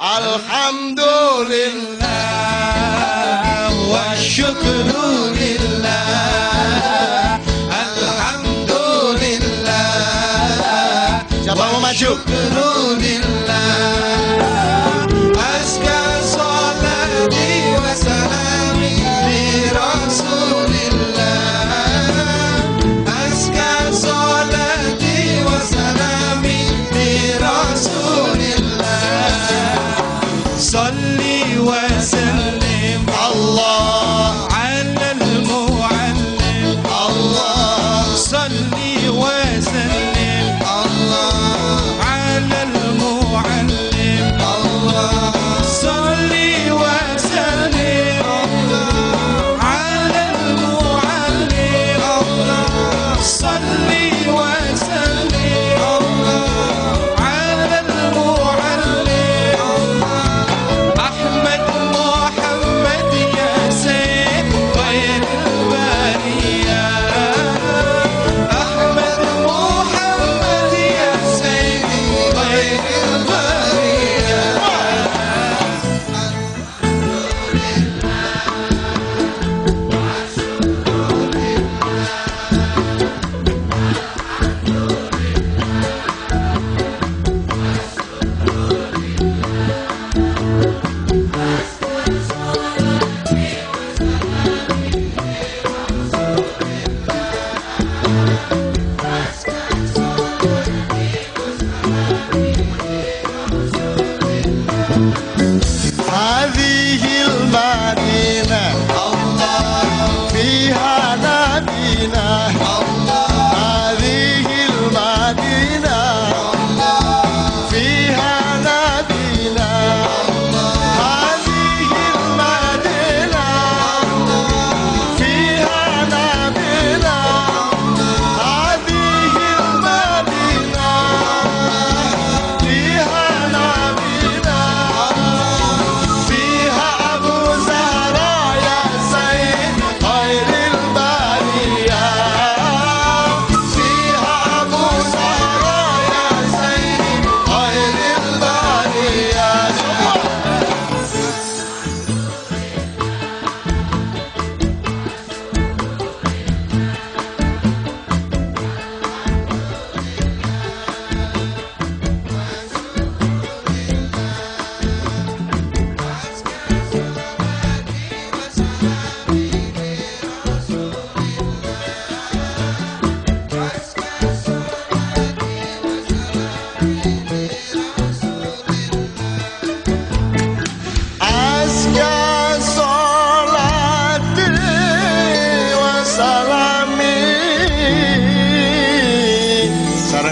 الحمد لله والشكر لله الحمد لله والشكر لله وسلم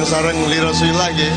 سر رنگ لی رسوئی لگے